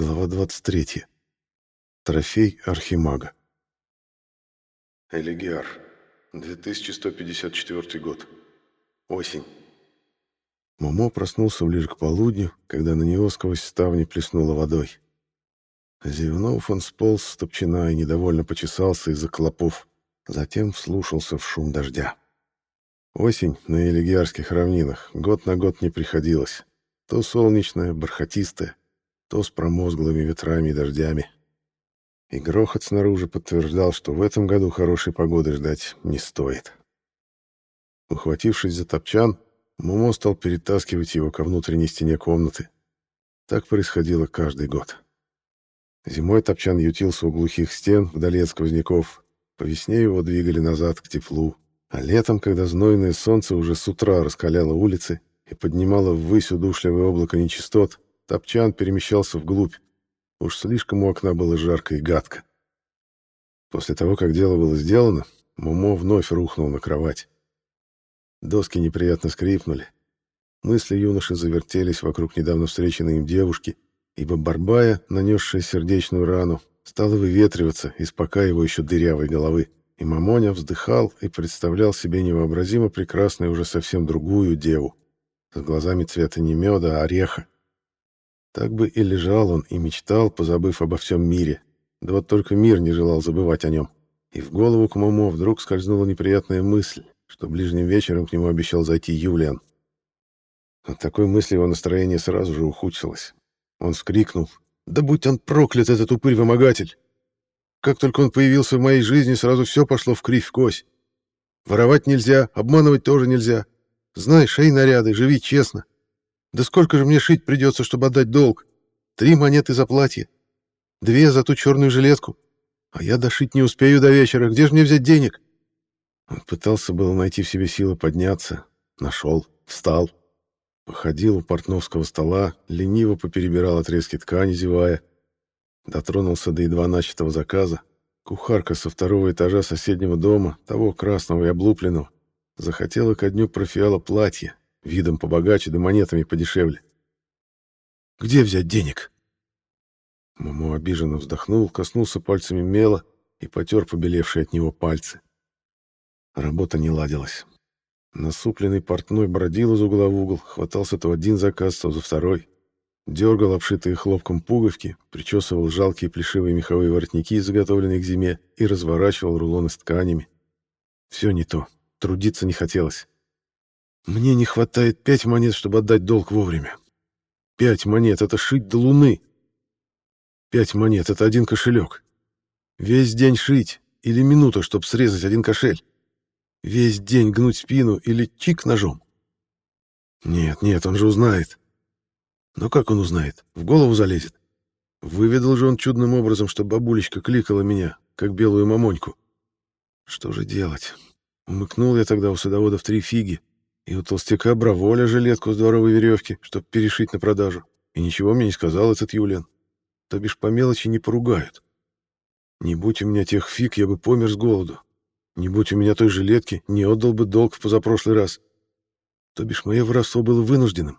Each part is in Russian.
Глава 23. Трофей Архимага. Элигиар. 2154 год. Осень. Момо проснулся ближе к полудню, когда на него сквозь ставни плеснуло водой. Зевнув, он сполз с топчана и недовольно почесался из-за клопов. Затем вслушался в шум дождя. Осень на Элигиарских равнинах год на год не приходилось. То солнечная, бархатистая, то с промозглыми ветрами и дождями. И грохот снаружи подтверждал, что в этом году хорошей погоды ждать не стоит. Ухватившись за топчан, Мумо стал перетаскивать его ко внутренней стене комнаты. Так происходило каждый год. Зимой топчан ютился у глухих стен, вдали от сквозняков. По весне его двигали назад к теплу. А летом, когда знойное солнце уже с утра раскаляло улицы и поднимало ввысь удушливое облако нечистот, Топчан перемещался вглубь. Уж слишком у окна было жарко и гадко. После того, как дело было сделано, Момо вновь рухнул на кровать. Доски неприятно скрипнули. Мысли юноши завертелись вокруг недавно встреченной им девушки, ибо Барбая, нанесшая сердечную рану, стала выветриваться из пока его еще дырявой головы, и Момо вздыхал и представлял себе невообразимо прекрасную уже совсем другую деву, с глазами цвета не меда, а ореха, так бы и лежал он и мечтал, позабыв обо всем мире. Да вот только мир не желал забывать о нем. И в голову к Момо вдруг скользнула неприятная мысль, что ближним вечером к нему обещал зайти Юлиан. От такой мысли его настроение сразу же ухудшилось. Он вскрикнул. «Да будь он проклят, этот упырь-вымогатель! Как только он появился в моей жизни, сразу все пошло в кривь в кось. Воровать нельзя, обманывать тоже нельзя. Знай, шей наряды, живи честно. Да сколько же мне шить придется, чтобы отдать долг? Три монеты за платье. Две за ту черную жилетку. А я дошить не успею до вечера. Где же мне взять денег? Он пытался было найти в себе силы подняться. Нашел. Встал. Походил у портновского стола, лениво поперебирал отрезки ткани, зевая. Дотронулся до едва начатого заказа. Кухарка со второго этажа соседнего дома, того красного и облупленного, захотела ко дню профиала платье, видом побогаче да монетами подешевле. «Где взять денег?» Момо обиженно вздохнул, коснулся пальцами мела и потер побелевшие от него пальцы. Работа не ладилась. Насупленный портной бродил из угла в угол, хватался то за один заказ, то за второй. Дергал обшитые хлопком пуговки, причесывал жалкие плешивые меховые воротники, заготовленные к зиме, и разворачивал рулоны с тканями. Все не то. Трудиться не хотелось. Мне не хватает пять монет, чтобы отдать долг вовремя. Пять монет — это шить до луны. Пять монет — это один кошелек. Весь день шить или минута, чтобы срезать один кошель. Весь день гнуть спину или чик ножом. Нет, нет, он же узнает. Но как он узнает? В голову залезет. Выведал же он чудным образом, что бабулечка кликала меня, как белую мамоньку. Что же делать? Умыкнул я тогда у садоводов три фиги, и у толстяка Браволя жилетку с дворовой веревки, чтоб перешить на продажу. И ничего мне не сказал этот Юлиан. То бишь по мелочи не поругают. Не будь у меня тех фиг, я бы помер с голоду. Не будь у меня той жилетки, не отдал бы долг в позапрошлый раз. То бишь мое воровство было вынужденным.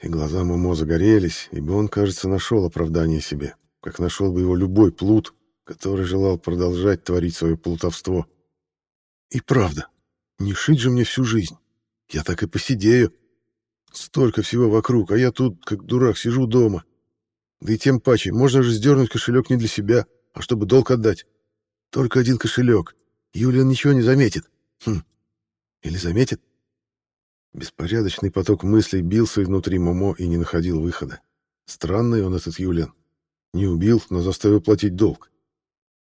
И глаза Момо загорелись, ибо он, кажется, нашел оправдание себе, как нашел бы его любой плут, который желал продолжать творить свое плутовство. И правда, не шить же мне всю жизнь. Я так и поседею. Столько всего вокруг, а я тут, как дурак, сижу дома. Да и тем паче, можно же сдернуть кошелек не для себя, а чтобы долг отдать. Только один кошелек. Юлиан ничего не заметит. Хм. Или заметит? Беспорядочный поток мыслей бился изнутри Момо и не находил выхода. Странный он, этот Юлиан. Не убил, но заставил платить долг.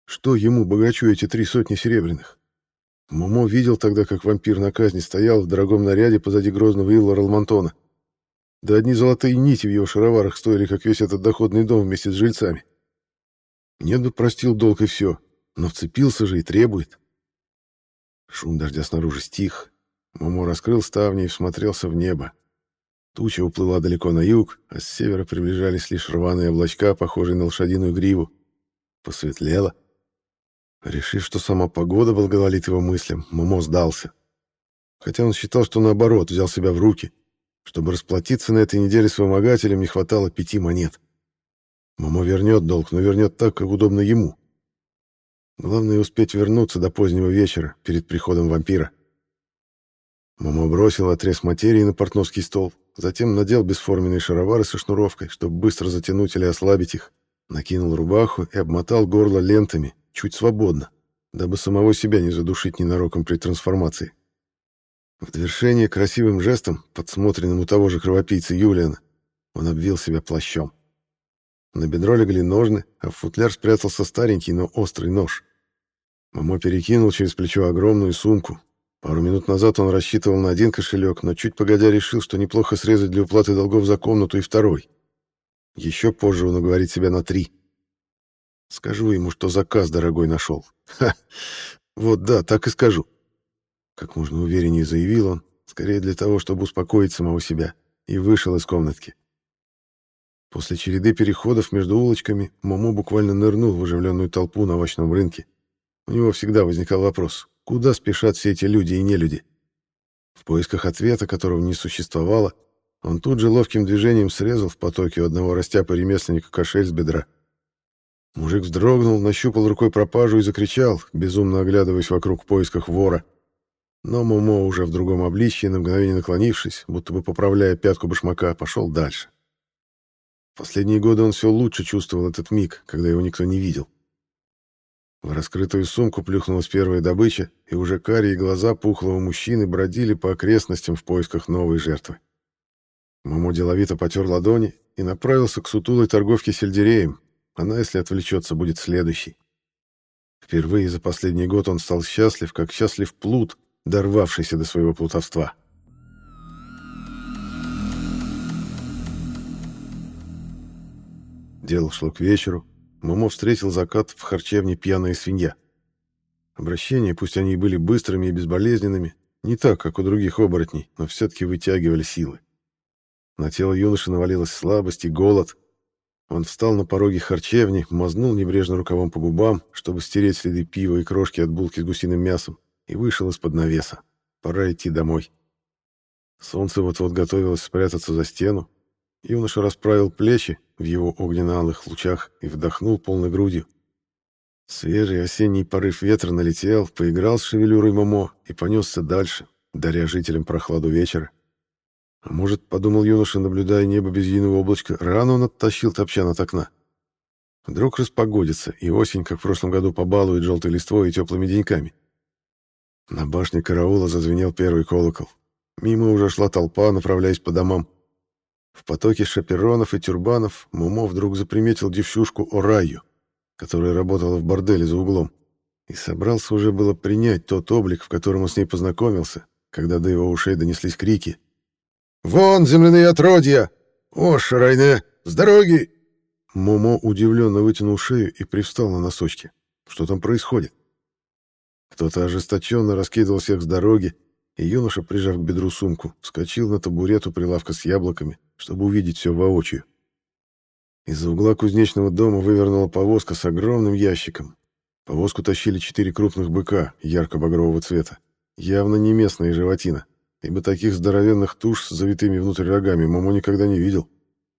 Что ему, богачу, эти три сотни серебряных? Момо видел тогда, как вампир на казни стоял в дорогом наряде позади грозного Илла Ралмонтона. Да одни золотые нити в его шароварах стоили, как весь этот доходный дом вместе с жильцами. Нет бы простил долг и все, но вцепился же и требует. Шум дождя снаружи стих. Момо раскрыл ставни и всмотрелся в небо. Туча уплыла далеко на юг, а с севера приближались лишь рваные облачка, похожие на лошадиную гриву. Посветлело. Решив, что сама погода благоволит его мыслям, Момо сдался. Хотя он считал, что наоборот, взял себя в руки. Чтобы расплатиться на этой неделе с вымогателем, не хватало пяти монет. Момо вернет долг, но вернет так, как удобно ему. Главное успеть вернуться до позднего вечера, перед приходом вампира. Момо бросил отрез материи на портновский стол, затем надел бесформенные шаровары со шнуровкой, чтобы быстро затянуть или ослабить их, накинул рубаху и обмотал горло лентами, чуть свободно, дабы самого себя не задушить ненароком при трансформации. В довершение красивым жестом, подсмотренным у того же кровопийца Юлиана, он обвил себя плащом. На бедро легли ножны, а в футляр спрятался старенький, но острый нож. Момо перекинул через плечо огромную сумку. Пару минут назад он рассчитывал на один кошелек, но чуть погодя решил, что неплохо срезать для уплаты долгов за комнату и второй. Еще позже он уговорит себя на три. Скажу ему, что заказ дорогой нашел. Ха! Вот да, так и скажу. Как можно увереннее заявил он, скорее для того, чтобы успокоить самого себя, и вышел из комнатки. После череды переходов между улочками Момо буквально нырнул в оживленную толпу на овощном рынке. У него всегда возникал вопрос, куда спешат все эти люди и нелюди? В поисках ответа, которого не существовало, он тут же ловким движением срезал в потоке у одного растяпы ремесленника кошель с бедра. Мужик вздрогнул, нащупал рукой пропажу и закричал, безумно оглядываясь вокруг в поисках вора. Но Момо уже в другом обличье, на мгновение наклонившись, будто бы поправляя пятку башмака, пошел дальше. Последние годы он все лучше чувствовал этот миг, когда его никто не видел. В раскрытую сумку плюхнулась первая добыча, и уже карие глаза пухлого мужчины бродили по окрестностям в поисках новой жертвы. Мамо деловито потер ладони и направился к сутулой торговке сельдереем. Она, если отвлечется, будет следующей. Впервые за последний год он стал счастлив, как счастлив плут, дорвавшийся до своего плутовства. Дело шло к вечеру. Момо встретил закат в харчевне «Пьяная свинья». Обращения, пусть они и были быстрыми и безболезненными, не так, как у других оборотней, но все-таки вытягивали силы. На тело юноши навалилась слабость и голод. Он встал на пороге харчевни, мазнул небрежно рукавом по губам, чтобы стереть следы пива и крошки от булки с гусиным мясом, и вышел из-под навеса. Пора идти домой. Солнце вот-вот готовилось спрятаться за стену. Юноша расправил плечи, в его огненно-алых лучах и вдохнул полной грудью. Свежий осенний порыв ветра налетел, поиграл с шевелюрой Момо и понесся дальше, даря жителям прохладу вечера. А может, подумал юноша, наблюдая небо без единого облачка, рано он оттащил топчан от окна. Вдруг распогодится, и осень, как в прошлом году, побалует желтой листвой и теплыми деньками. На башне караула зазвенел первый колокол. Мимо уже шла толпа, направляясь по домам. В потоке шаперонов и тюрбанов Момо вдруг заприметил девчушку Ораю, которая работала в борделе за углом, и собрался уже было принять тот облик, в котором он с ней познакомился, когда до его ушей донеслись крики. «Вон, земляные отродья! О, Шарайне, с дороги!» Момо удивленно вытянул шею и привстал на носочки. Что там происходит? Кто-то ожесточенно раскидывал всех с дороги, и юноша, прижав к бедру сумку, вскочил на табурет у прилавка с яблоками, чтобы увидеть все воочию. Из-за угла кузнечного дома вывернула повозка с огромным ящиком. Повозку тащили четыре крупных быка ярко-багрового цвета. Явно не местная животина, ибо таких здоровенных туш с завитыми внутрь рогами Момо никогда не видел.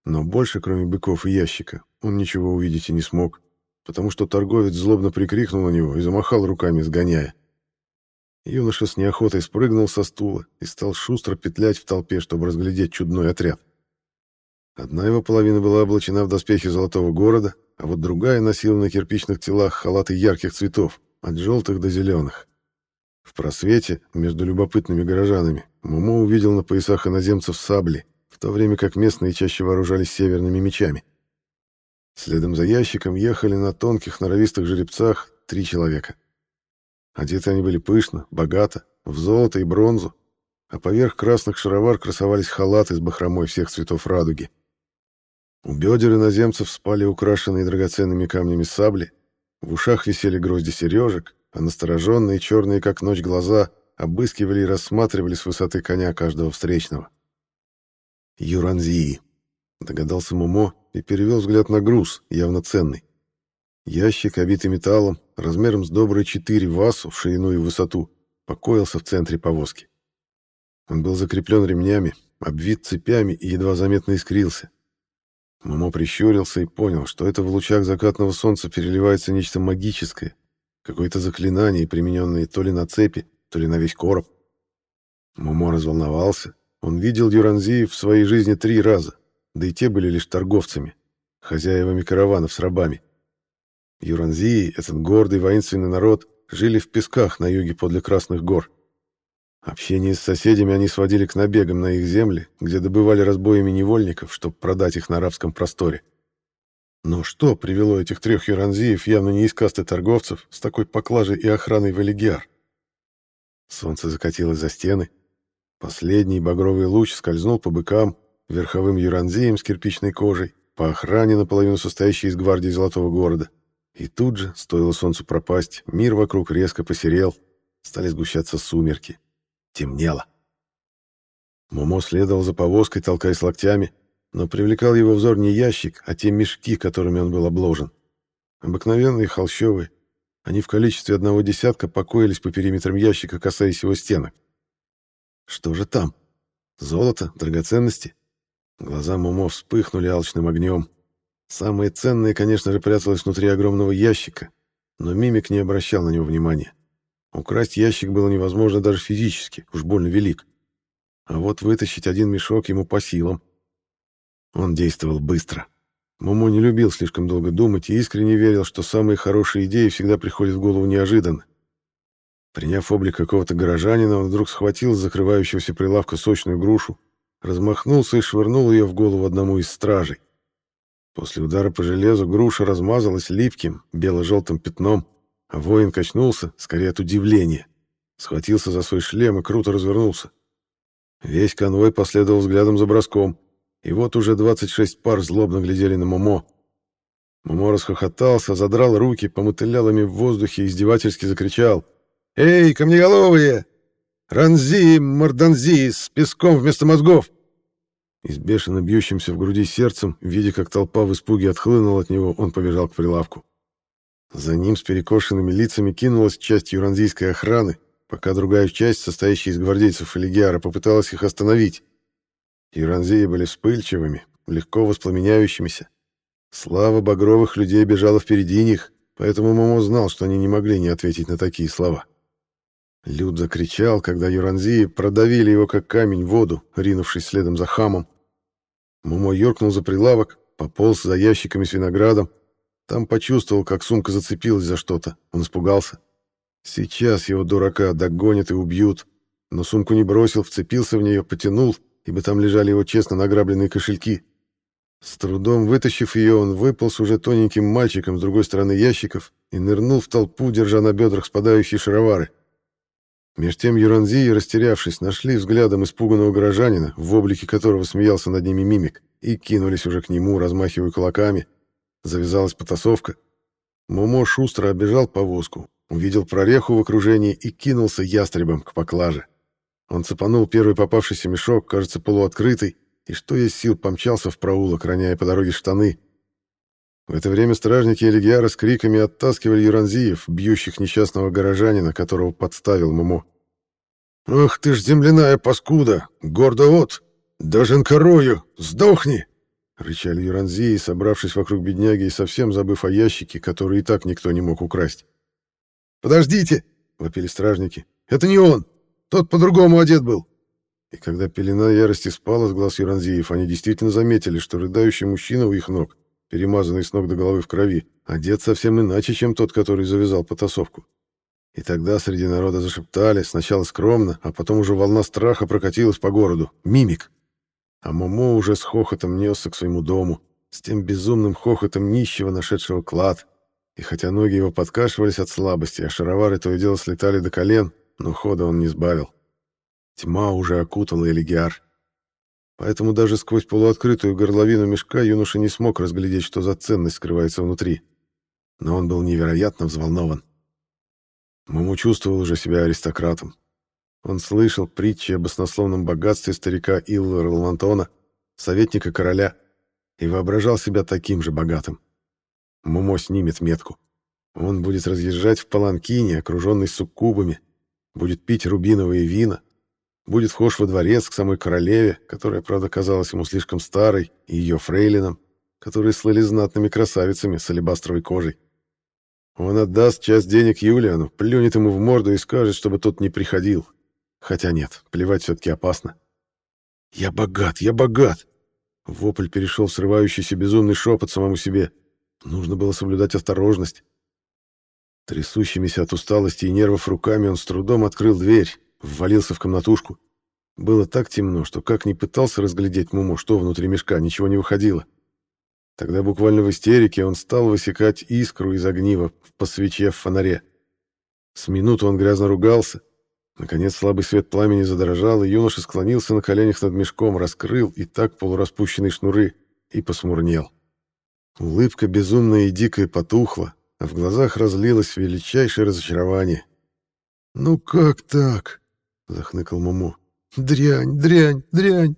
Но больше, кроме быков и ящика, он ничего увидеть и не смог, потому что торговец злобно прикрикнул на него и замахал руками, сгоняя. Юноша с неохотой спрыгнул со стула и стал шустро петлять в толпе, чтобы разглядеть чудной отряд. Одна его половина была облачена в доспехи золотого города, а вот другая носила на кирпичных телах халаты ярких цветов, от желтых до зеленых. В просвете между любопытными горожанами Момо увидел на поясах иноземцев сабли, в то время как местные чаще вооружались северными мечами. Следом за ящиком ехали на тонких норовистых жеребцах три человека. Одеты они были пышно, богато, в золото и бронзу, а поверх красных шаровар красовались халаты с бахромой всех цветов радуги. У бедер иноземцев спали украшенные драгоценными камнями сабли, в ушах висели грозди сережек, а настороженные черные, как ночь, глаза обыскивали и рассматривали с высоты коня каждого встречного. «Юранзии», — догадался Момо и перевел взгляд на груз, явно ценный. Ящик, обитый металлом, размером с добрые четыре васу в ширину и высоту, покоился в центре повозки. Он был закреплен ремнями, обвит цепями и едва заметно искрился. Момо прищурился и понял, что это в лучах закатного солнца переливается нечто магическое, какое-то заклинание, примененное то ли на цепи, то ли на весь короб. Момо разволновался. Он видел Юранзи в своей жизни три раза, да и те были лишь торговцами, хозяевами караванов с рабами. Юранзии, этот гордый воинственный народ, жили в песках на юге подле Красных гор. Общение с соседями они сводили к набегам на их земли, где добывали разбоями невольников, чтобы продать их на арабском просторе. Но что привело этих трех юранзиев, явно не из касты торговцев, с такой поклажей и охраной в Элигиар? Солнце закатилось за стены. Последний багровый луч скользнул по быкам, верховым юранзиям с кирпичной кожей, по охране, наполовину состоящей из гвардии Золотого города. И тут же, стоило солнцу пропасть, мир вокруг резко посерел, стали сгущаться сумерки. Темнело. Момо следовал за повозкой, толкаясь локтями, но привлекал его взор не ящик, а те мешки, которыми он был обложен. Обыкновенные холщовые. Они в количестве одного десятка покоились по периметрам ящика, касаясь его стенок. Что же там? Золото? Драгоценности? Глаза Момо вспыхнули алчным огнем. Самое ценное, конечно же, пряталось внутри огромного ящика, но мимик не обращал на него внимания. Украсть ящик было невозможно даже физически, уж больно велик. А вот вытащить один мешок ему по силам. Он действовал быстро. Момо не любил слишком долго думать и искренне верил, что самые хорошие идеи всегда приходят в голову неожиданно. Приняв облик какого-то горожанина, он вдруг схватил с закрывающегося прилавка сочную грушу, размахнулся и швырнул ее в голову одному из стражей. После удара по железу груша размазалась липким, бело-желтым пятном, а воин качнулся, скорее от удивления. Схватился за свой шлем и круто развернулся. Весь конвой последовал взглядом за броском, и вот уже 26 пар злобно глядели на Момо. Момо расхохотался, задрал руки, помотылял ими в воздухе и издевательски закричал. «Эй, камнеголовые! Ранзи, морданзи, с песком вместо мозгов!» И с бешено бьющимся в груди сердцем, видя, как толпа в испуге отхлынула от него, он побежал к прилавку. За ним с перекошенными лицами кинулась часть юранзийской охраны, пока другая часть, состоящая из гвардейцев Элигиара, попыталась их остановить. Юранзии были вспыльчивыми, легко воспламеняющимися. Слава багровых людей бежала впереди них, поэтому Момо знал, что они не могли не ответить на такие слова. Люд закричал, когда юранзии продавили его как камень в воду, ринувшись следом за хамом. Момо юркнул за прилавок, пополз за ящиками с виноградом. Там почувствовал, как сумка зацепилась за что-то. Он испугался. Сейчас его дурака догонят и убьют. Но сумку не бросил, вцепился в нее, потянул, ибо там лежали его честно награбленные кошельки. С трудом вытащив ее, он выполз уже тоненьким мальчиком с другой стороны ящиков и нырнул в толпу, держа на бедрах спадающие шаровары. Меж тем Юранзии, растерявшись, нашли взглядом испуганного горожанина, в облике которого смеялся над ними мимик, и кинулись уже к нему, размахивая кулаками. Завязалась потасовка. Момо шустро обежал повозку, увидел прореху в окружении и кинулся ястребом к поклаже. Он цепанул первый попавшийся мешок, кажется, полуоткрытый, и что есть сил помчался в проулок, роняя по дороге штаны. В это время стражники Элигиара с криками оттаскивали юранзиев, бьющих несчастного горожанина, которого подставил Момо. «Ах ты ж земляная паскуда! Гордовод! Даже корою! Сдохни!» Рычали юранзии, собравшись вокруг бедняги и совсем забыв о ящике, который и так никто не мог украсть. «Подождите!» — вопили стражники. «Это не он! Тот по-другому одет был!» И когда пелена ярости спала с глаз юранзиев, они действительно заметили, что рыдающий мужчина у их ног перемазанный с ног до головы в крови, одет совсем иначе, чем тот, который завязал потасовку. И тогда среди народа зашептали, сначала скромно, а потом уже волна страха прокатилась по городу. Мимик! А Момо уже с хохотом несся к своему дому, с тем безумным хохотом нищего, нашедшего клад. И хотя ноги его подкашивались от слабости, а шаровары то и дело слетали до колен, но хода он не сбавил. Тьма уже окутала Элигиар. Поэтому даже сквозь полуоткрытую горловину мешка юноша не смог разглядеть, что за ценность скрывается внутри. Но он был невероятно взволнован. Момо чувствовал уже себя аристократом. Он слышал притчи об баснословном богатстве старика Илла Ролмантона, советника короля, и воображал себя таким же богатым. Мумо снимет метку. Он будет разъезжать в паланкине, окруженный суккубами, будет пить рубиновые вина, будет вхож во дворец к самой королеве, которая, правда, казалась ему слишком старой, и ее фрейлинам, которые слыли знатными красавицами с алебастровой кожей. Он отдаст часть денег Юлиану, плюнет ему в морду и скажет, чтобы тот не приходил. Хотя нет, плевать все-таки опасно. «Я богат, я богат!» Вопль перешел в срывающийся безумный шепот самому себе. Нужно было соблюдать осторожность. Трясущимися от усталости и нервов руками он с трудом открыл дверь, ввалился в комнатушку. Было так темно, что как ни пытался разглядеть Муму, что внутри мешка, ничего не выходило. Тогда буквально в истерике он стал высекать искру из огнива по свече в фонаре. С минуту он грязно ругался. Наконец слабый свет пламени задрожал, и юноша склонился на коленях над мешком, раскрыл и так полураспущенные шнуры и посмурнел. Улыбка безумная и дикая потухла, а в глазах разлилось величайшее разочарование. «Ну как так?» — захныкал Муму. «Дрянь, дрянь, дрянь!»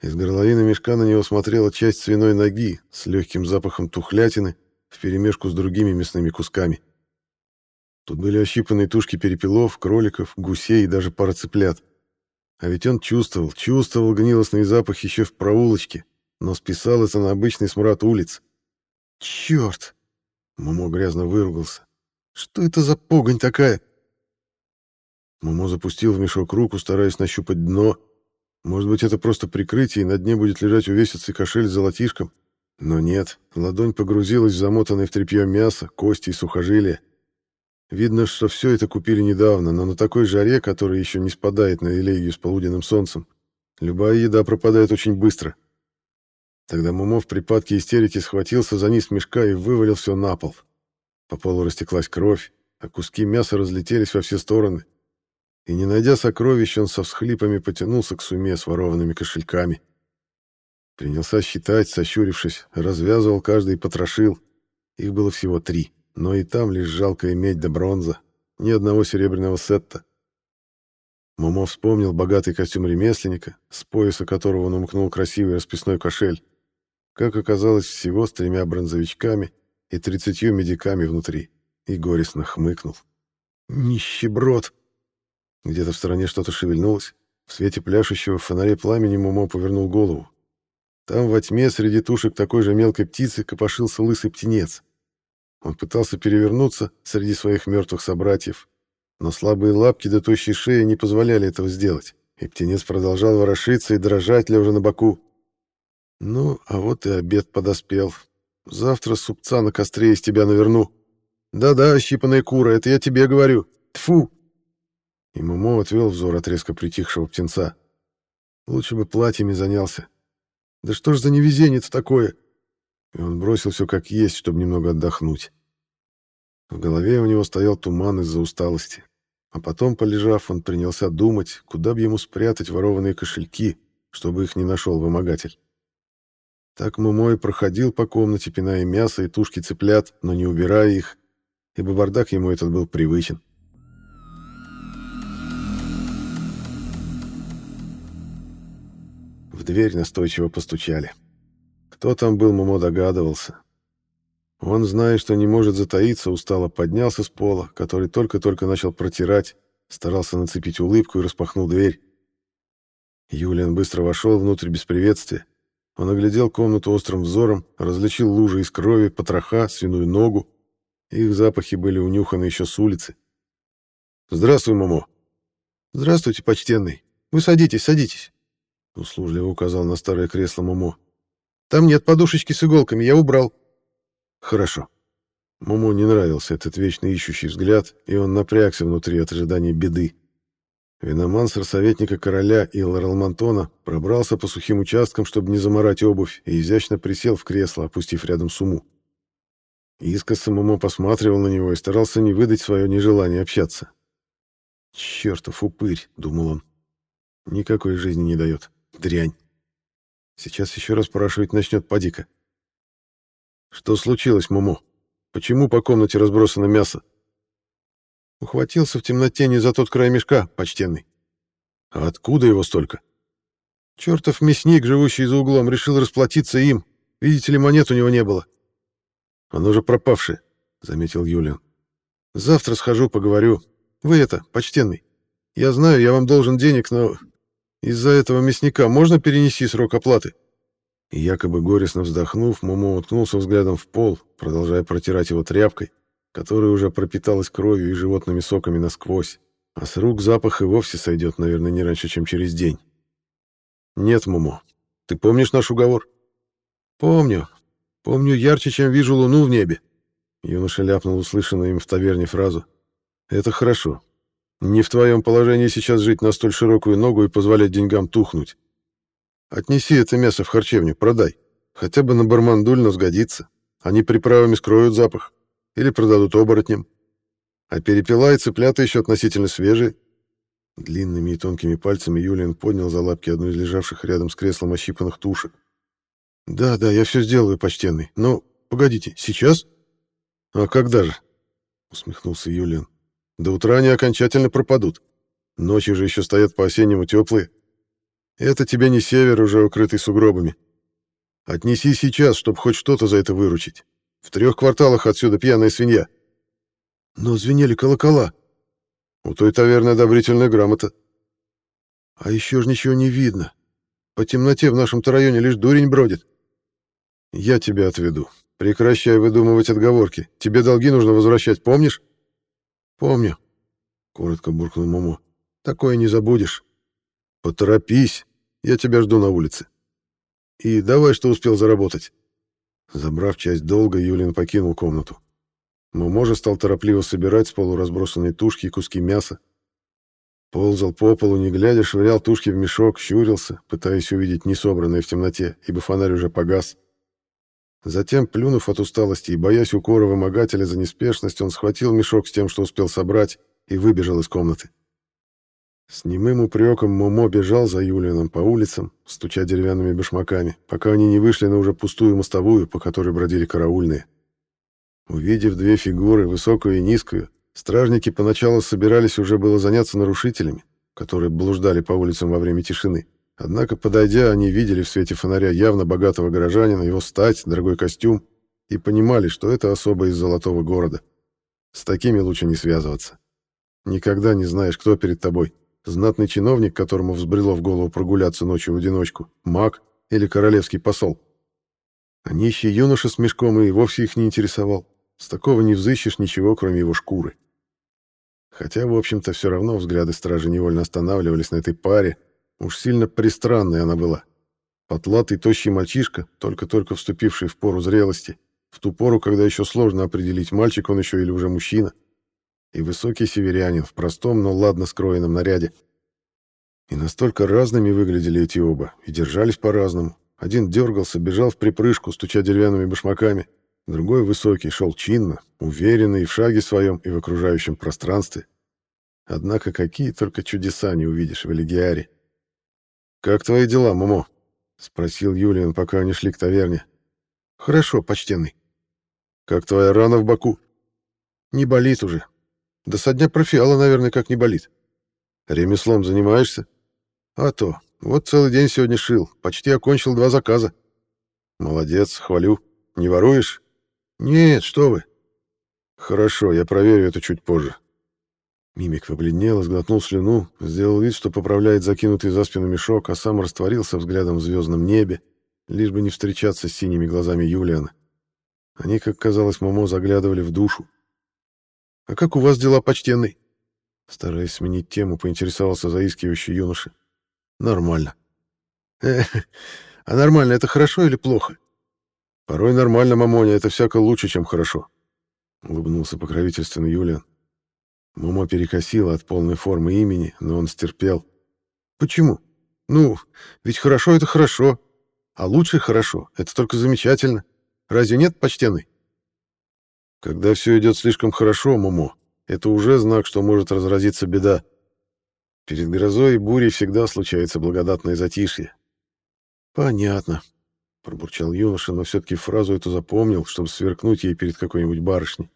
Из горловины мешка на него смотрела часть свиной ноги с легким запахом тухлятины вперемешку с другими мясными кусками. Тут были ощипанные тушки перепелов, кроликов, гусей и даже пара цыплят. А ведь он чувствовал, чувствовал гнилостный запах еще в проулочке, но списал это на обычный смрад улиц. «Черт!» — Момо грязно выругался. «Что это за погонь такая?» Момо запустил в мешок руку, стараясь нащупать дно, может быть, это просто прикрытие, и на дне будет лежать увесистый кошель с золотишком? Но нет, ладонь погрузилась в замотанное в тряпье мясо, кости и сухожилия. Видно, что все это купили недавно, но на такой жаре, которая еще не спадает наравне с полуденным солнцем, любая еда пропадает очень быстро. Тогда Момо в припадке истерики схватился за низ мешка и вывалил все на пол. По полу растеклась кровь, а куски мяса разлетелись во все стороны и, не найдя сокровищ, он со всхлипами потянулся к суме с ворованными кошельками. Принялся считать, сощурившись, развязывал каждый и потрошил. Их было всего три, но и там лишь жалкая медь да бронза, ни одного серебряного сетта. Момо вспомнил богатый костюм ремесленника, с пояса которого он умыкнул красивый расписной кошель. Как оказалось, всего с тремя бронзовичками и тридцатью медиками внутри, и горестно хмыкнул. «Нищеброд!» Где-то в стороне что-то шевельнулось. В свете пляшущего в фонаре пламени Мумо повернул голову. Там во тьме среди тушек такой же мелкой птицы копошился лысый птенец. Он пытался перевернуться среди своих мертвых собратьев, но слабые лапки до тощей шеи не позволяли этого сделать, и птенец продолжал ворошиться и дрожать, лежа на боку. Ну, а вот и обед подоспел. Завтра супца на костре из тебя наверну. Да-да, ощипанная кура, это я тебе говорю. Тьфу! И Момо отвел взор от резко притихшего птенца. Лучше бы платьями занялся. Да что ж за невезение-то такое? И он бросил все как есть, чтобы немного отдохнуть. В голове у него стоял туман из-за усталости. А потом, полежав, он принялся думать, куда бы ему спрятать ворованные кошельки, чтобы их не нашел вымогатель. Так Момо и проходил по комнате, пиная мясо и тушки цыплят, но не убирая их, ибо бардак ему этот был привычен. дверь настойчиво постучали. Кто там был, Момо догадывался. Он, зная, что не может затаиться, устало поднялся с пола, который только-только начал протирать, старался нацепить улыбку и распахнул дверь. Юлиан быстро вошел внутрь без приветствия. Он оглядел комнату острым взором, различил лужи из крови, потроха, свиную ногу. Их запахи были унюханы еще с улицы. «Здравствуй, Момо!» «Здравствуйте, почтенный. Вы садитесь, садитесь». Услужливо указал на старое кресло Момо. «Там нет подушечки с иголками, я убрал». «Хорошо». Момо не нравился этот вечно ищущий взгляд, и он напрягся внутри от ожидания беды. Виномансер советника короля Илла Ралмантона пробрался по сухим участкам, чтобы не замарать обувь, и изящно присел в кресло, опустив рядом суму. Искоса Момо посматривал на него и старался не выдать свое нежелание общаться. «Чертов упырь», — думал он, — «никакой жизни не дает». Дрянь. Сейчас еще раз спрашивать начнет поди-ка. Что случилось, Муму? Почему по комнате разбросано мясо? Ухватился в темноте не за тот край мешка, почтенный. А откуда его столько? Чертов мясник, живущий за углом, решил расплатиться им. Видите ли, монет у него не было. Оно же пропавшее, заметил Юлиан. Завтра схожу, поговорю. Вы это, почтенный. Я знаю, я вам должен денег, но из-за этого мясника можно перенести срок оплаты? И якобы горестно вздохнув, Момо уткнулся взглядом в пол, продолжая протирать его тряпкой, которая уже пропиталась кровью и животными соками насквозь. А с рук запах и вовсе сойдет, наверное, не раньше, чем через день. Нет, Момо, ты помнишь наш уговор? Помню. Помню ярче, чем вижу луну в небе. Юноша ляпнул услышанную им в таверне фразу. Это хорошо. Не в твоем положении сейчас жить на столь широкую ногу и позволять деньгам тухнуть. Отнеси это мясо в харчевню, продай. Хотя бы на бармандуль, но сгодится. Они приправами скроют запах. Или продадут оборотням. А перепела и цыплята еще относительно свежие. Длинными и тонкими пальцами Юлиан поднял за лапки одну из лежавших рядом с креслом ощипанных тушек. «Да, да, я все сделаю, почтенный. Но, погодите, сейчас?» «А когда же?» — усмехнулся Юлиан. До утра они окончательно пропадут. Ночи же еще стоят по-осеннему теплые. Это тебе не север, уже укрытый сугробами. Отнеси сейчас, чтобы хоть что-то за это выручить. В трех кварталах отсюда пьяная свинья. Но звенели колокола. У той таверны одобрительная грамота. А еще же ничего не видно. По темноте в нашем-то районе лишь дурень бродит. Я тебя отведу. Прекращай выдумывать отговорки. Тебе долги нужно возвращать, помнишь? «Помню», — коротко буркнул Момо. «Такое не забудешь. Поторопись, я тебя жду на улице. И давай, что успел заработать». Забрав часть долга, Юлиан покинул комнату. Момо же стал торопливо собирать с полу разбросанные тушки и куски мяса. Ползал по полу, не глядя, швырял тушки в мешок, щурился, пытаясь увидеть несобранное в темноте, ибо фонарь уже погас. Затем, плюнув от усталости и боясь укора вымогателя за неспешность, он схватил мешок с тем, что успел собрать, и выбежал из комнаты. С немым упреком Момо бежал за Юлианом по улицам, стуча деревянными башмаками, пока они не вышли на уже пустую мостовую, по которой бродили караульные. Увидев две фигуры, высокую и низкую, стражники поначалу собирались уже было заняться нарушителями, которые блуждали по улицам во время тишины. Однако, подойдя, они видели в свете фонаря явно богатого горожанина, его стать, дорогой костюм, и понимали, что это особо из золотого города. С такими лучше не связываться. Никогда не знаешь, кто перед тобой. Знатный чиновник, которому взбрело в голову прогуляться ночью в одиночку, маг или королевский посол. А нищий юноша с мешком и вовсе их не интересовал. С такого не взыщешь ничего, кроме его шкуры. Хотя, в общем-то, все равно взгляды стражи невольно останавливались на этой паре, Уж сильно пристранной она была. Потлатый тощий мальчишка, только-только вступивший в пору зрелости, в ту пору, когда еще сложно определить, мальчик он еще или уже мужчина, и высокий северянин в простом, но ладно скроенном наряде. И настолько разными выглядели эти оба, и держались по-разному. Один дергался, бежал в припрыжку, стуча деревянными башмаками, другой высокий, шел чинно, уверенный и в шаге своем, и в окружающем пространстве. Однако какие только чудеса не увидишь в Элегиаре. «Как твои дела, Момо?» — спросил Юлиан, пока они шли к таверне. «Хорошо, почтенный». «Как твоя рана в боку?» «Не болит уже. Да со дня профиала, наверное, как не болит». «Ремеслом занимаешься?» «А то. Вот целый день сегодня шил. Почти окончил два заказа». «Молодец, хвалю. Не воруешь?» «Нет, что вы». «Хорошо, я проверю это чуть позже. Мимик побледнел, сглотнул слюну, сделал вид, что поправляет закинутый за спину мешок, а сам растворился взглядом в звездном небе, лишь бы не встречаться с синими глазами Юлиана. Они, как казалось Момо, заглядывали в душу. «А как у вас дела, почтенный?» Стараясь сменить тему, поинтересовался заискивающе юноша. «Нормально». «Эх, а нормально — это хорошо или плохо?» «Порой нормально, Момоня, это всяко лучше, чем хорошо», — улыбнулся покровительственно Юлиан. Момо перекосило от полной формы имени, но он стерпел. «Почему? Ну, ведь хорошо — это хорошо. А лучше хорошо — это только замечательно. Разве нет, почтенный?» «Когда все идет слишком хорошо, Момо, это уже знак, что может разразиться беда. Перед грозой и бурей всегда случается благодатное затишье». «Понятно», — пробурчал юноша, но все-таки фразу эту запомнил, чтобы сверкнуть ей перед какой-нибудь барышней.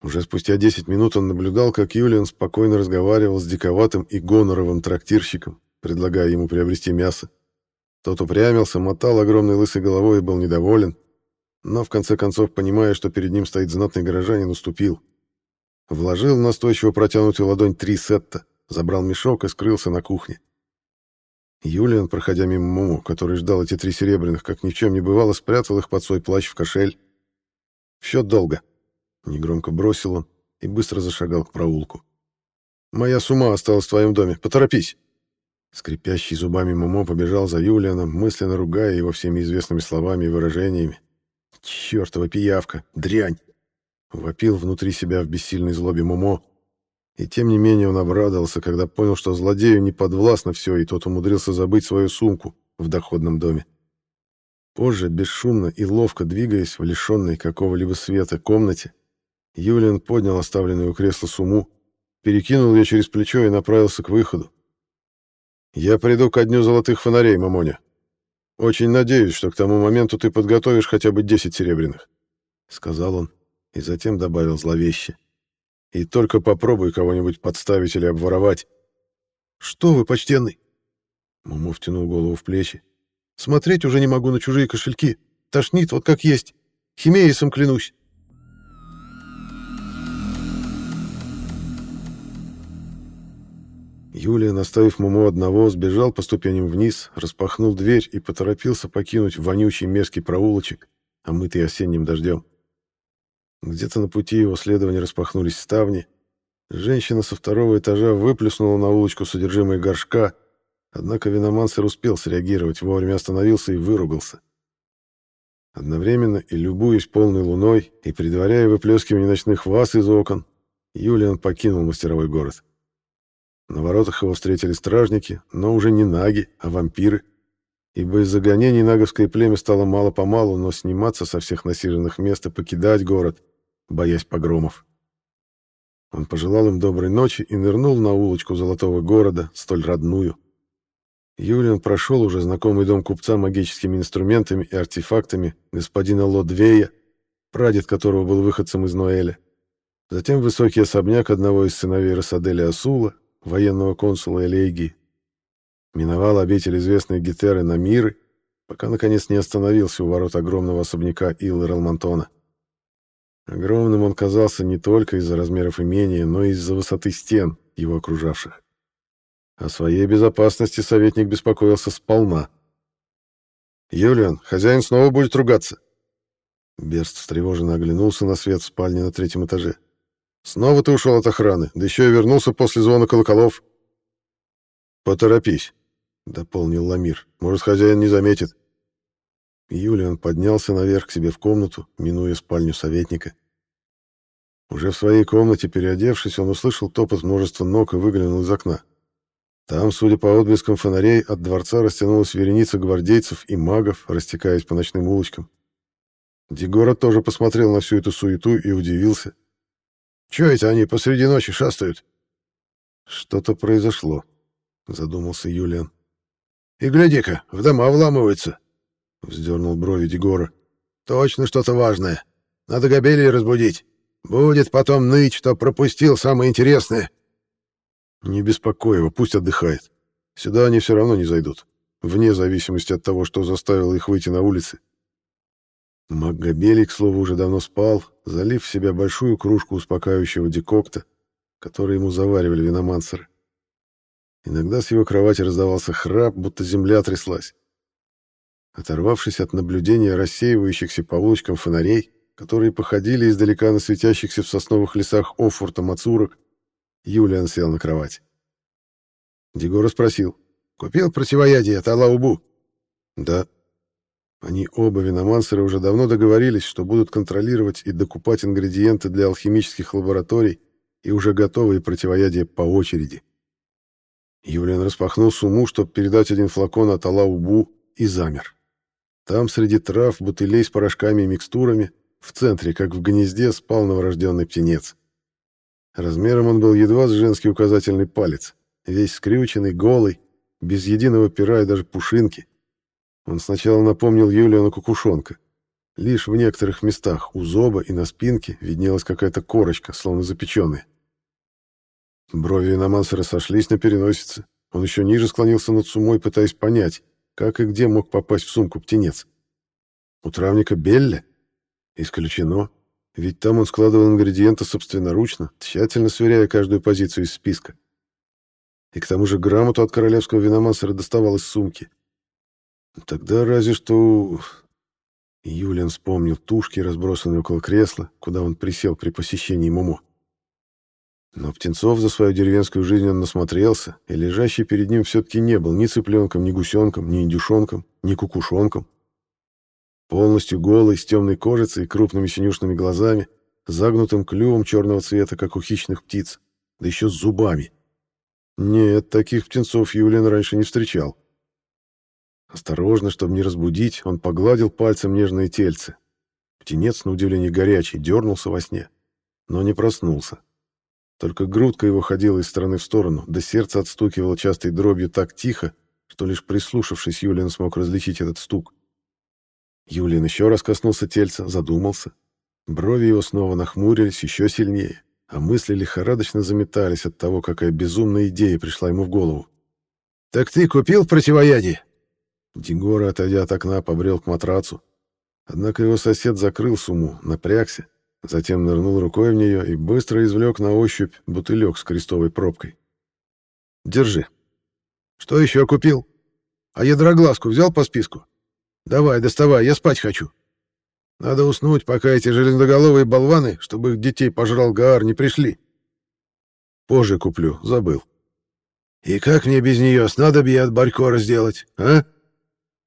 Уже спустя 10 минут он наблюдал, как Юлиан спокойно разговаривал с диковатым и гоноровым трактирщиком, предлагая ему приобрести мясо. Тот упрямился, мотал огромной лысой головой и был недоволен, но в конце концов, понимая, что перед ним стоит знатный горожанин, уступил. Вложил в настойчиво протянутую ладонь три сетта, забрал мешок и скрылся на кухне. Юлиан, проходя мимо Муму, который ждал эти три серебряных, как ни в чем не бывало, спрятал их под свой плащ в кошель. «В счет долго», — негромко бросил он и быстро зашагал к проулку. «Моя сума осталась в твоем доме. Поторопись!» Скрипящий зубами Мумо побежал за Юлианом, мысленно ругая его всеми известными словами и выражениями. «Чёртова пиявка! Дрянь!» Вопил внутри себя в бессильной злобе Мумо, и тем не менее он обрадовался, когда понял, что злодею не подвластно все, и тот умудрился забыть свою сумку в доходном доме. Позже, бесшумно и ловко двигаясь в лишенной какого-либо света комнате, Юлиан поднял оставленную у кресла сумму, перекинул ее через плечо и направился к выходу. «Я приду ко дню золотых фонарей, Мамоня. Очень надеюсь, что к тому моменту ты подготовишь хотя бы 10 серебряных», — сказал он и затем добавил зловеще. И только попробуй кого-нибудь подставить или обворовать. Что вы, почтенный? Муму втянул голову в плечи. Смотреть уже не могу на чужие кошельки. Тошнит вот как есть. Химеисом клянусь. Юлия, наставив Муму одного, сбежал по ступеням вниз, распахнул дверь и поторопился покинуть вонючий мерзкий проулочек, омытый осенним дождем. Где-то на пути его следования распахнулись ставни. Женщина со второго этажа выплеснула на улочку содержимое горшка, однако виномансер успел среагировать, вовремя остановился и выругался. Одновременно и любуясь полной луной, и предваряя выплескивание ночных ваз из окон, Юлиан покинул мастеровой город. На воротах его встретили стражники, но уже не наги, а вампиры, ибо из-за гонений наговское племя стало мало-помалу, но сниматься со всех насиженных мест и покидать город, боясь погромов. Он пожелал им доброй ночи и нырнул на улочку золотого города, столь родную. Юлиан прошел уже знакомый дом купца магическими инструментами и артефактами господина Лодвея, прадед которого был выходцем из Ноэля. Затем высокий особняк одного из сыновей Рассаделя Асула, военного консула Элейгии. Миновал обитель известной гитеры Намиры, пока наконец не остановился у ворот огромного особняка Иллы Ралмантона. Огромным он казался не только из-за размеров имения, но и из-за высоты стен, его окружавших. О своей безопасности советник беспокоился сполна. «Юлиан, хозяин снова будет ругаться!» Берст встревоженно оглянулся на свет в спальне на третьем этаже. «Снова ты ушел от охраны, да еще и вернулся после звона колоколов». «Поторопись», — дополнил Ламир. «Может, хозяин не заметит». Юлиан поднялся наверх к себе в комнату, минуя спальню советника. Уже в своей комнате, переодевшись, он услышал топот множества ног и выглянул из окна. Там, судя по отблескам фонарей, от дворца растянулась вереница гвардейцев и магов, растекаясь по ночным улочкам. Дегора тоже посмотрел на всю эту суету и удивился. «Чё это они посреди ночи шастают?» «Что-то произошло», — задумался Юлиан. «И гляди-ка, в дома вламываются», — вздернул брови Дегора. «Точно что-то важное. Надо Габелии разбудить. Будет потом ныть, что пропустил самое интересное». «Не беспокой его, пусть отдыхает. Сюда они все равно не зайдут, вне зависимости от того, что заставило их выйти на улицы». Маг Габелий, к слову, уже давно спал, залив в себя большую кружку успокаивающего декокта, который ему заваривали виномансеры. Иногда с его кровати раздавался храп, будто земля тряслась. Оторвавшись от наблюдения рассеивающихся по улочкам фонарей, которые походили издалека на светящихся в сосновых лесах Оффорта Мацурок, Юлиан сел на кровать. Дегора спросил, «Купил противоядие от Алаубу?» «Да». Они оба виномансеры уже давно договорились, что будут контролировать и докупать ингредиенты для алхимических лабораторий и уже готовые противоядия по очереди. Юлиан распахнул сумму, чтобы передать один флакон от Алаубу, и замер. Там, среди трав, бутылей с порошками и микстурами, в центре, как в гнезде, спал новорожденный птенец. Размером он был едва с женский указательный палец, весь скрюченный, голый, без единого пера и даже пушинки. Он сначала напомнил Юлиану кукушонка. Лишь в некоторых местах у зоба и на спинке виднелась какая-то корочка, словно запеченная. Брови Иномансера сошлись на переносице. Он еще ниже склонился над сумой, пытаясь понять, как и где мог попасть в сумку птенец? У травника Белля? Исключено. Ведь там он складывал ингредиенты собственноручно, тщательно сверяя каждую позицию из списка. И к тому же грамоту от королевского виномансера доставал из сумки. Тогда разве что... Юлиан вспомнил тушки, разбросанные около кресла, куда он присел при посещении Мумо. Но Птенцов за свою деревенскую жизнь он насмотрелся, и лежащий перед ним все-таки не был ни цыпленком, ни гусенком, ни индюшонком, ни кукушонком. Полностью голый, с темной кожицей и крупными синюшными глазами, загнутым клювом черного цвета, как у хищных птиц, да еще с зубами. Нет, таких птенцов Юлиан раньше не встречал. Осторожно, чтобы не разбудить, он погладил пальцем нежное тельце. Птенец, на удивление горячий, дернулся во сне, но не проснулся. Только грудка его ходила из стороны в сторону, да сердце отстукивало частой дробью так тихо, что лишь прислушавшись, Юлиан смог различить этот стук. Юлиан еще раз коснулся тельца, задумался. Брови его снова нахмурились еще сильнее, а мысли лихорадочно заметались от того, какая безумная идея пришла ему в голову. «Так ты купил противоядие?» Дигора, отойдя от окна, побрел к матрацу. Однако его сосед закрыл сумму, напрягся, затем нырнул рукой в нее и быстро извлек на ощупь бутылек с крестовой пробкой. «Держи». «Что еще купил? А ядроглазку взял по списку? Давай, доставай, я спать хочу. Надо уснуть, пока эти железноголовые болваны, чтобы их детей пожрал Гаар, не пришли. Позже куплю, забыл. И как мне без нее снадобье от Барькора сделать, а?»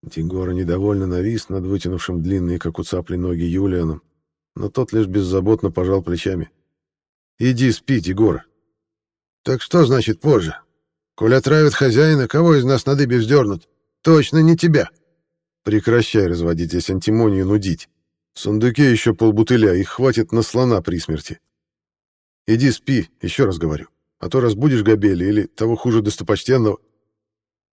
Тигора недовольно навис над вытянувшим длинные, как у цапли, ноги Юлианом, но тот лишь беззаботно пожал плечами. «Иди спи, Тигора». «Так что значит позже? Коль отравят хозяина, кого из нас на дыбе вздернут? Точно не тебя». «Прекращай разводить здесь антимонию нудить. В сундуке еще полбутыля, их хватит на слона при смерти. Иди спи, еще раз говорю, а то разбудишь Габели или, того хуже, достопочтенного».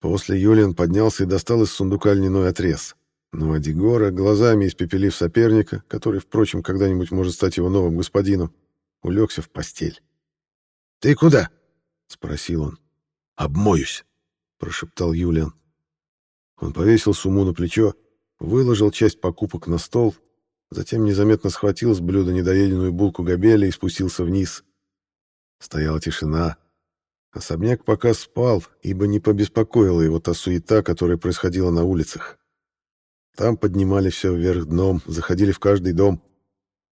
После Юлиан поднялся и достал из сундука льняной отрез. Ну а Дигора, глазами испепелив соперника, который, впрочем, когда-нибудь может стать его новым господином, улегся в постель. «Ты куда?» — спросил он. «Обмоюсь», — прошептал Юлиан. Он повесил сумму на плечо, выложил часть покупок на стол, затем незаметно схватил с блюда недоеденную булку габеля и спустился вниз. Стояла тишина. Особняк пока спал, ибо не побеспокоила его та суета, которая происходила на улицах. Там поднимали все вверх дном, заходили в каждый дом.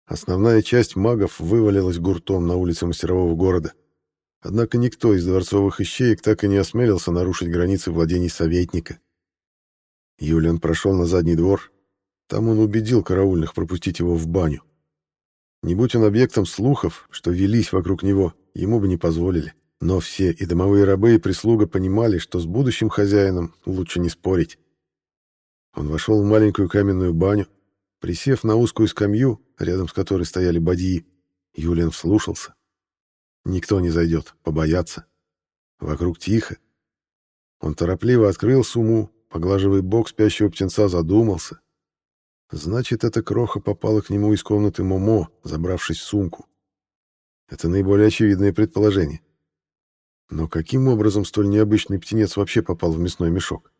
Основная часть магов вывалилась гуртом на улице мастерового города. Однако никто из дворцовых ищеек так и не осмелился нарушить границы владений советника. Юлиан прошел на задний двор. Там он убедил караульных пропустить его в баню. Не будь он объектом слухов, что велись вокруг него, ему бы не позволили. Но все, и домовые рабы, и прислуга понимали, что с будущим хозяином лучше не спорить. Он вошел в маленькую каменную баню, присев на узкую скамью, рядом с которой стояли бадьи. Юлиан вслушался. Никто не зайдет, побоятся. Вокруг тихо. Он торопливо открыл суму, поглаживая бок спящего птенца, задумался. Значит, эта кроха попала к нему из комнаты Момо, забравшись в сумку. Это наиболее очевидное предположение. Но каким образом столь необычный птенец вообще попал в мясной мешок?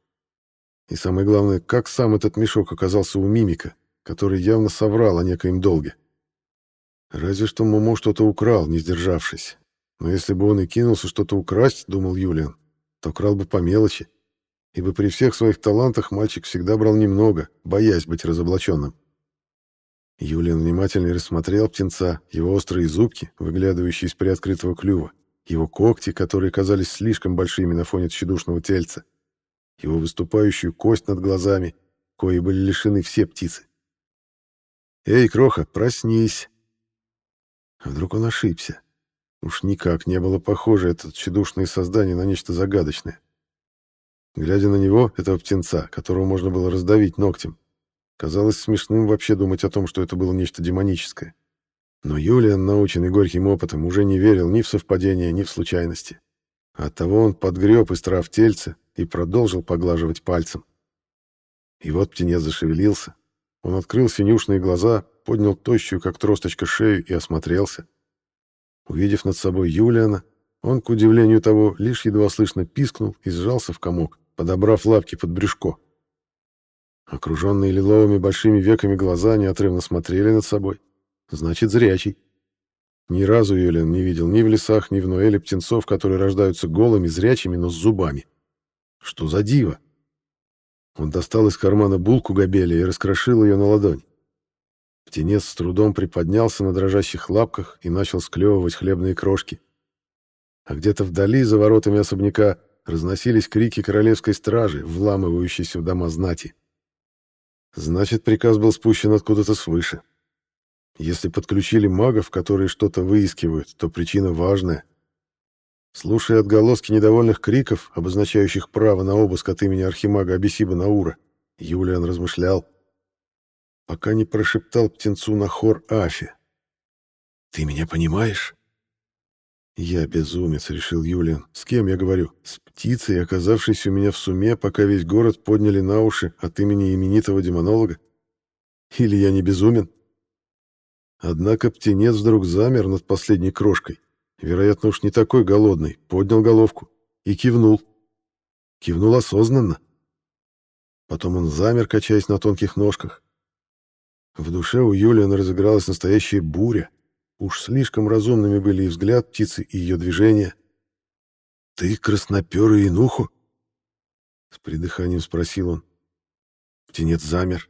И самое главное, как сам этот мешок оказался у мимика, который явно соврал о некоем долге? Разве что Момо что-то украл, не сдержавшись. Но если бы он и кинулся что-то украсть, думал Юлиан, то крал бы по мелочи, ибо при всех своих талантах мальчик всегда брал немного, боясь быть разоблаченным. Юлиан внимательно рассмотрел птенца, его острые зубки, выглядывающие из приоткрытого клюва, его когти, которые казались слишком большими на фоне тщедушного тельца, его выступающую кость над глазами, кои были лишены все птицы. «Эй, Кроха, проснись!» А вдруг он ошибся? Уж никак не было похоже это тщедушное создание на нечто загадочное. Глядя на него, этого птенца, которого можно было раздавить ногтем, казалось смешным вообще думать о том, что это было нечто демоническое. Но Юлиан, наученный горьким опытом, уже не верил ни в совпадения, ни в случайности. Оттого он подгреб из трав тельце и продолжил поглаживать пальцем. И вот птенец зашевелился. Он открыл синюшные глаза, поднял тощую, как тросточка, шею и осмотрелся. Увидев над собой Юлиана, он, к удивлению того, лишь едва слышно пискнул и сжался в комок, подобрав лапки под брюшко. Окруженные лиловыми большими веками глаза неотрывно смотрели над собой. Значит, зрячий. Ни разу Юлиан не видел ни в лесах, ни в Ноэле птенцов, которые рождаются голыми, зрячими, но с зубами. Что за диво? Он достал из кармана булку габеля и раскрошил ее на ладонь. Птенец с трудом приподнялся на дрожащих лапках и начал склевывать хлебные крошки. А где-то вдали, за воротами особняка, разносились крики королевской стражи, вламывающейся в дома знати. Значит, приказ был спущен откуда-то свыше. Если подключили магов, которые что-то выискивают, то причина важная. Слушая отголоски недовольных криков, обозначающих право на обыск от имени архимага Абисиба Наура, Юлиан размышлял, пока не прошептал птенцу на хор Афи. «Ты меня понимаешь?» «Я безумец», — решил Юлиан. «С кем я говорю? С птицей, оказавшейся у меня в суме, пока весь город подняли на уши от имени именитого демонолога? Или я не безумен?» Однако птенец вдруг замер над последней крошкой вероятно, уж не такой голодный, поднял головку и кивнул. Кивнул осознанно. Потом он замер, качаясь на тонких ножках. В душе у Юлиана разыгралась настоящая буря. Уж слишком разумными были и взгляд птицы, и ее движения. «Ты красноперый инуху?» С придыханием спросил он. Птенец замер.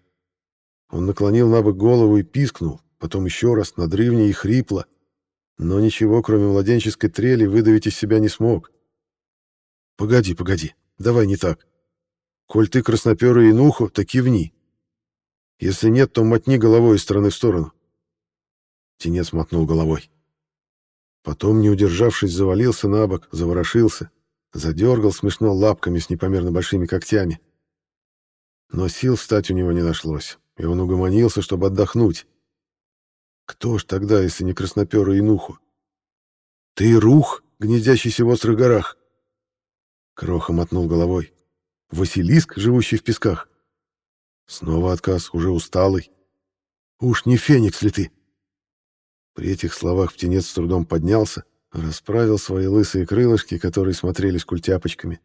Он наклонил на бок голову и пискнул, потом еще раз, надрывнее и хрипло — но ничего, кроме младенческой трели, выдавить из себя не смог. «Погоди, погоди, давай не так. Коль ты красноперый и нуху, так кивни. Если нет, то мотни головой из стороны в сторону». Тенец мотнул головой. Потом, не удержавшись, завалился на бок, заворошился, задергал смешно лапками с непомерно большими когтями. Но сил встать у него не нашлось, и он угомонился, чтобы отдохнуть. Кто ж тогда, если не красноперый инуху? Ты рух, гнездящийся в острых горах. Кроха мотнул головой. Василиск, живущий в песках. Снова отказ, уже усталый. Уж не феникс ли ты? При этих словах птенец с трудом поднялся, расправил свои лысые крылышки, которые смотрелись культяпочками,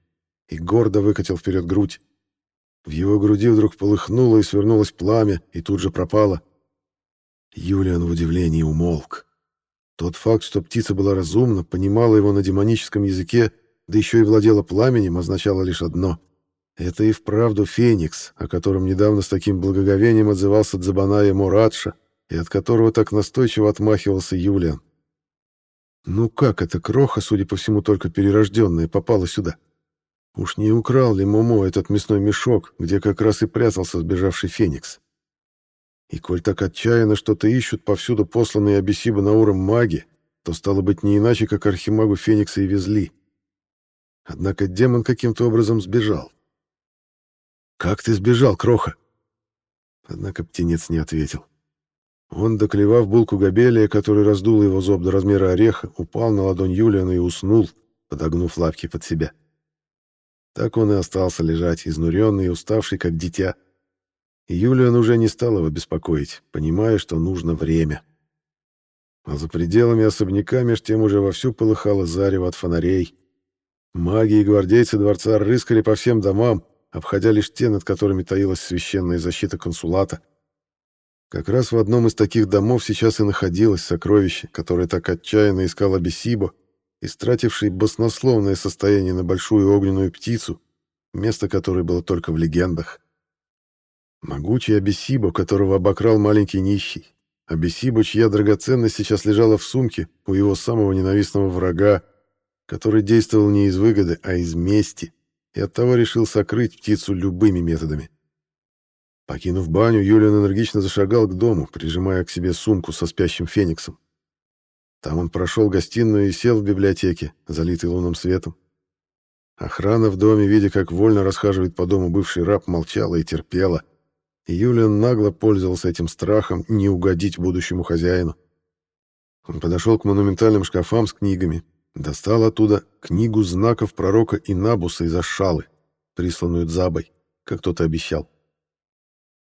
и гордо выкатил вперед грудь. В его груди вдруг полыхнуло и свернулось пламя, и тут же пропало — Юлиан в удивлении умолк. Тот факт, что птица была разумна, понимала его на демоническом языке, да еще и владела пламенем, означало лишь одно. Это и вправду Феникс, о котором недавно с таким благоговением отзывался Дзабаная Мурадша, и от которого так настойчиво отмахивался Юлиан. Ну как эта кроха, судя по всему, только перерожденная, попала сюда? Уж не украл ли Момо этот мясной мешок, где как раз и прятался сбежавший Феникс? И коль так отчаянно что-то ищут повсюду посланные Абисиба на уром маги, то стало быть не иначе, как архимагу Феникса и везли. Однако демон каким-то образом сбежал. «Как ты сбежал, Кроха?» Однако птенец не ответил. Он, доклевав булку габелия, который раздул его зоб до размера ореха, упал на ладонь Юлиана и уснул, подогнув лапки под себя. Так он и остался лежать, изнуренный и уставший, как дитя. Юлиан уже не стал его беспокоить, понимая, что нужно время. А за пределами особняка меж тем уже вовсю полыхало зарево от фонарей. Маги и гвардейцы дворца рыскали по всем домам, обходя лишь те, над которыми таилась священная защита консулата. Как раз в одном из таких домов сейчас и находилось сокровище, которое так отчаянно искал Абисибо, истративший баснословное состояние на большую огненную птицу, место которой было только в легендах. Могучий Абисибо, которого обокрал маленький нищий. Абисибо, чья драгоценность сейчас лежала в сумке у его самого ненавистного врага, который действовал не из выгоды, а из мести, и оттого решил сокрыть птицу любыми методами. Покинув баню, Юлиан энергично зашагал к дому, прижимая к себе сумку со спящим фениксом. Там он прошел гостиную и сел в библиотеке, залитой лунным светом. Охрана в доме, видя, как вольно расхаживает по дому бывший раб, молчала и терпела — Юлиан нагло пользовался этим страхом не угодить будущему хозяину. Он подошел к монументальным шкафам с книгами, достал оттуда книгу знаков пророка Инабуса из Ашалы, присланную Дзабой, как тот и обещал.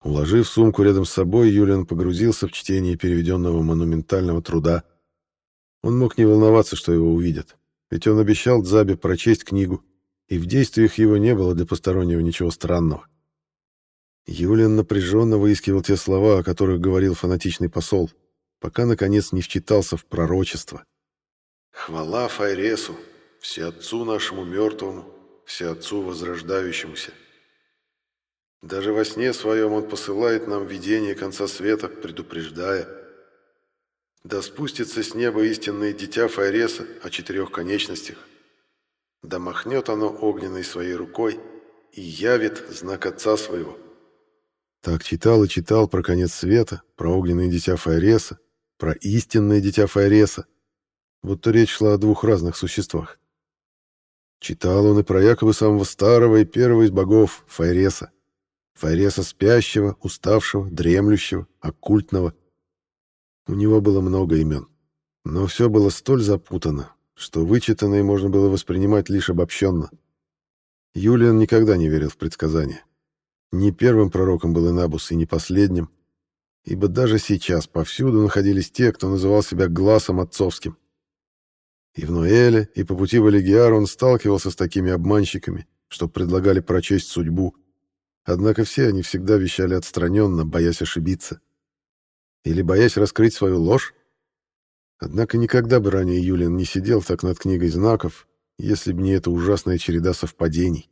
Уложив сумку рядом с собой, Юлиан погрузился в чтение переведенного монументального труда. Он мог не волноваться, что его увидят, ведь он обещал Дзабе прочесть книгу, и в действиях его не было для постороннего ничего странного. Юлиан напряженно выискивал те слова, о которых говорил фанатичный посол. пока, наконец, не вчитался в пророчество. «Хвала Файресу, всеотцу нашему мертвому, всеотцу возрождающемуся. Даже во сне своем он посылает нам видение конца света, предупреждая. Да спустится с неба истинное дитя Файреса о четырех конечностях. Да махнет оно огненной своей рукой и явит знак отца своего». Так читал и читал про конец света, про огненное дитя Файреса, про истинное дитя Файреса. Будто речь шла о двух разных существах. Читал он и про якобы самого старого и первого из богов Файреса. Файреса спящего, уставшего, дремлющего, оккультного. У него было много имен. Но все было столь запутано, что вычитанное можно было воспринимать лишь обобщенно. Юлиан никогда не верил в предсказания. Не первым пророком был Инабус и не последним, ибо даже сейчас повсюду находились те, кто называл себя глазом отцовским. И в Ноэле, и по пути в Элегиар он сталкивался с такими обманщиками, что предлагали прочесть судьбу. Однако все они всегда вещали отстраненно, боясь ошибиться. Или боясь раскрыть свою ложь. Однако никогда бы ранее Юлиан не сидел так над книгой знаков, если бы не эта ужасная череда совпадений.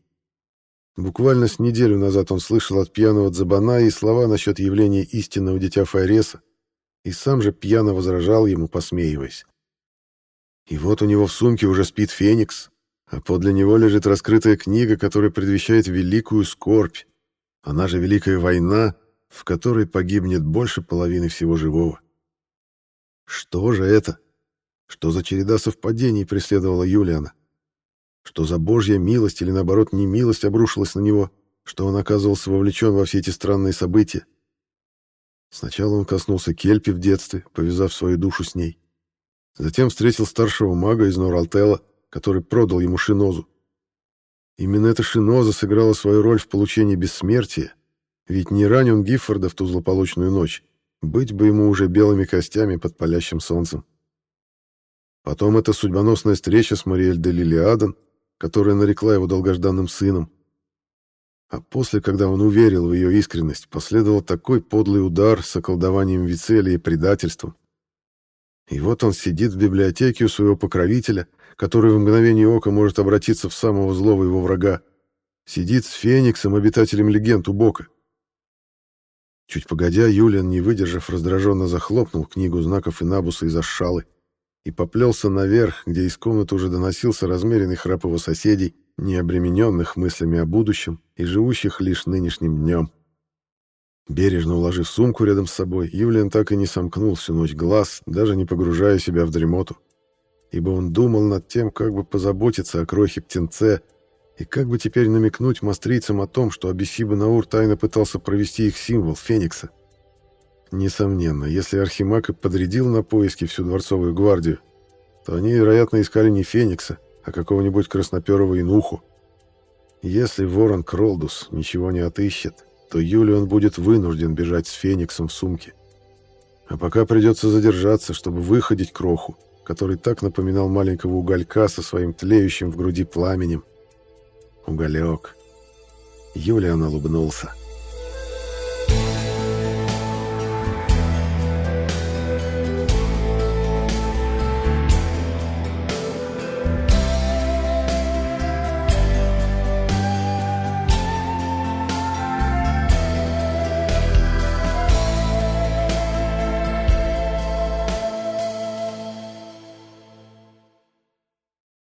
Буквально с неделю назад он слышал от пьяного Дзабана и слова насчет явления истинного дитя Файреса, и сам же пьяно возражал ему, посмеиваясь. И вот у него в сумке уже спит Феникс, а подле него лежит раскрытая книга, которая предвещает великую скорбь, она же Великая война, в которой погибнет больше половины всего живого. Что же это? Что за череда совпадений преследовала Юлиана? Что за божья милость или, наоборот, немилость обрушилась на него, что он оказывался вовлечен во все эти странные события. Сначала он коснулся Кельпи в детстве, повязав свою душу с ней. Затем встретил старшего мага из Норалтела, который продал ему Шинозу. Именно эта Шиноза сыграла свою роль в получении бессмертия, ведь не ранен Гиффорда в ту злополучную ночь, быть бы ему уже белыми костями под палящим солнцем. Потом эта судьбоносная встреча с Мариэль де Лилиадан, которая нарекла его долгожданным сыном. А после, когда он уверил в ее искренность, последовал такой подлый удар с околдованием Вицелия и предательством. И вот он сидит в библиотеке у своего покровителя, который в мгновение ока может обратиться в самого злого его врага. Сидит с Фениксом, обитателем легенд у бока. Чуть погодя, Юлиан, не выдержав, раздраженно захлопнул книгу знаков Инабуса из Ашшалы и поплелся наверх, где из комнаты уже доносился размеренный храп его соседей, не обремененных мыслями о будущем и живущих лишь нынешним днем. Бережно уложив сумку рядом с собой, Юлиан так и не сомкнул всю ночь глаз, даже не погружая себя в дремоту, ибо он думал над тем, как бы позаботиться о крохе птенце и как бы теперь намекнуть мастрийцам о том, что Абисиба Наур тайно пытался провести их символ Феникса — Несомненно, если Архимаг и подрядил на поиски всю дворцовую гвардию, то они, вероятно, искали не Феникса, а какого-нибудь красноперого инуху. Если ворон Кролдус ничего не отыщет, то Юлион будет вынужден бежать с Фениксом в сумке. А пока придется задержаться, чтобы выходить кроху, который так напоминал маленького уголька со своим тлеющим в груди пламенем. Уголек. Юлиан улыбнулся.